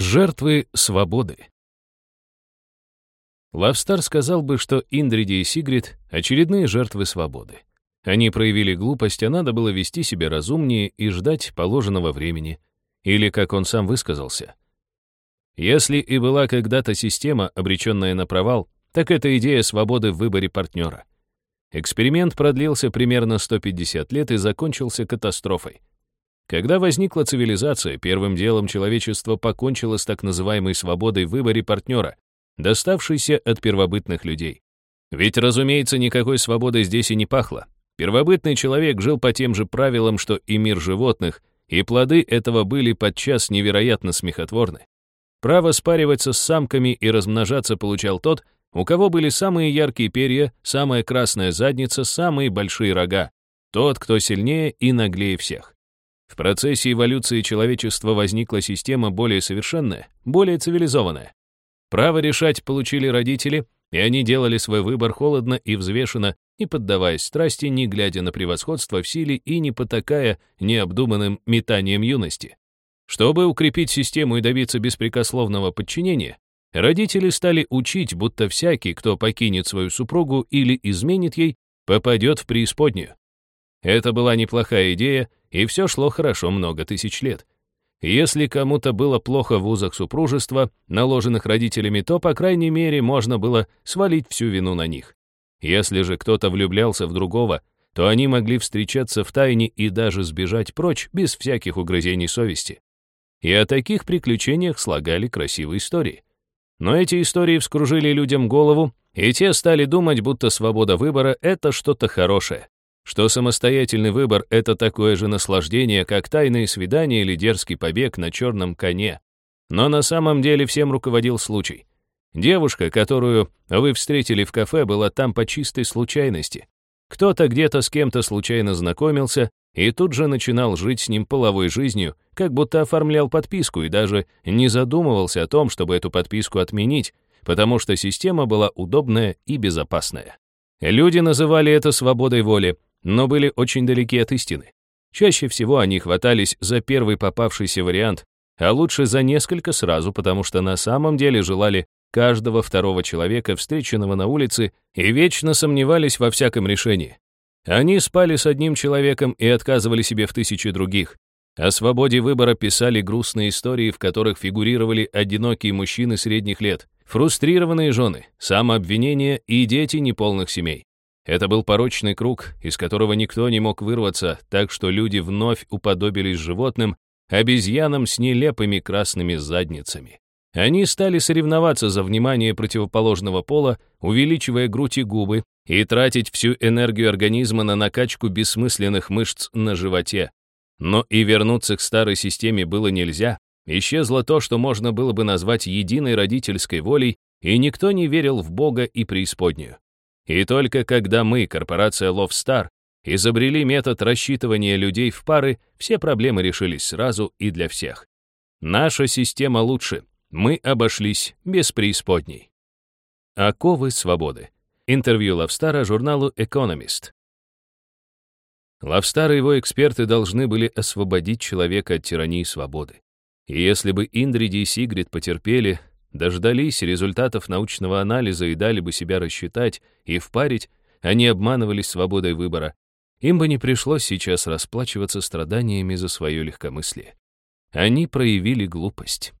Жертвы свободы. Лавстар сказал бы, что Индриди и Сигрид — очередные жертвы свободы. Они проявили глупость, а надо было вести себя разумнее и ждать положенного времени. Или, как он сам высказался. Если и была когда-то система, обреченная на провал, так это идея свободы в выборе партнера. Эксперимент продлился примерно 150 лет и закончился катастрофой. Когда возникла цивилизация, первым делом человечество покончило с так называемой свободой в выборе партнера, доставшейся от первобытных людей. Ведь, разумеется, никакой свободы здесь и не пахло. Первобытный человек жил по тем же правилам, что и мир животных, и плоды этого были подчас невероятно смехотворны. Право спариваться с самками и размножаться получал тот, у кого были самые яркие перья, самая красная задница, самые большие рога. Тот, кто сильнее и наглее всех. В процессе эволюции человечества возникла система более совершенная, более цивилизованная. Право решать получили родители, и они делали свой выбор холодно и взвешенно, не поддаваясь страсти, не глядя на превосходство в силе и не потакая необдуманным метанием юности. Чтобы укрепить систему и добиться беспрекословного подчинения, родители стали учить, будто всякий, кто покинет свою супругу или изменит ей, попадет в преисподнюю. Это была неплохая идея, и все шло хорошо много тысяч лет. Если кому-то было плохо в узах супружества, наложенных родителями, то, по крайней мере, можно было свалить всю вину на них. Если же кто-то влюблялся в другого, то они могли встречаться в тайне и даже сбежать прочь без всяких угрызений совести. И о таких приключениях слагали красивые истории. Но эти истории вскружили людям голову, и те стали думать, будто свобода выбора — это что-то хорошее что самостоятельный выбор — это такое же наслаждение, как тайные свидания или дерзкий побег на черном коне. Но на самом деле всем руководил случай. Девушка, которую вы встретили в кафе, была там по чистой случайности. Кто-то где-то с кем-то случайно знакомился и тут же начинал жить с ним половой жизнью, как будто оформлял подписку и даже не задумывался о том, чтобы эту подписку отменить, потому что система была удобная и безопасная. Люди называли это свободой воли, но были очень далеки от истины. Чаще всего они хватались за первый попавшийся вариант, а лучше за несколько сразу, потому что на самом деле желали каждого второго человека, встреченного на улице, и вечно сомневались во всяком решении. Они спали с одним человеком и отказывали себе в тысячи других. О свободе выбора писали грустные истории, в которых фигурировали одинокие мужчины средних лет, фрустрированные жены, самообвинения и дети неполных семей. Это был порочный круг, из которого никто не мог вырваться, так что люди вновь уподобились животным, обезьянам с нелепыми красными задницами. Они стали соревноваться за внимание противоположного пола, увеличивая грудь и губы, и тратить всю энергию организма на накачку бессмысленных мышц на животе. Но и вернуться к старой системе было нельзя. Исчезло то, что можно было бы назвать единой родительской волей, и никто не верил в Бога и преисподнюю. И только когда мы, корпорация Star, изобрели метод рассчитывания людей в пары, все проблемы решились сразу и для всех. Наша система лучше. Мы обошлись без преисподней. Оковы свободы. Интервью Лавстара журналу Economist. Лавстар и его эксперты должны были освободить человека от тирании свободы. И если бы Индриди и Сигрид потерпели, дождались результатов научного анализа и дали бы себя рассчитать и впарить, они обманывались свободой выбора. Им бы не пришлось сейчас расплачиваться страданиями за свое легкомыслие. Они проявили глупость.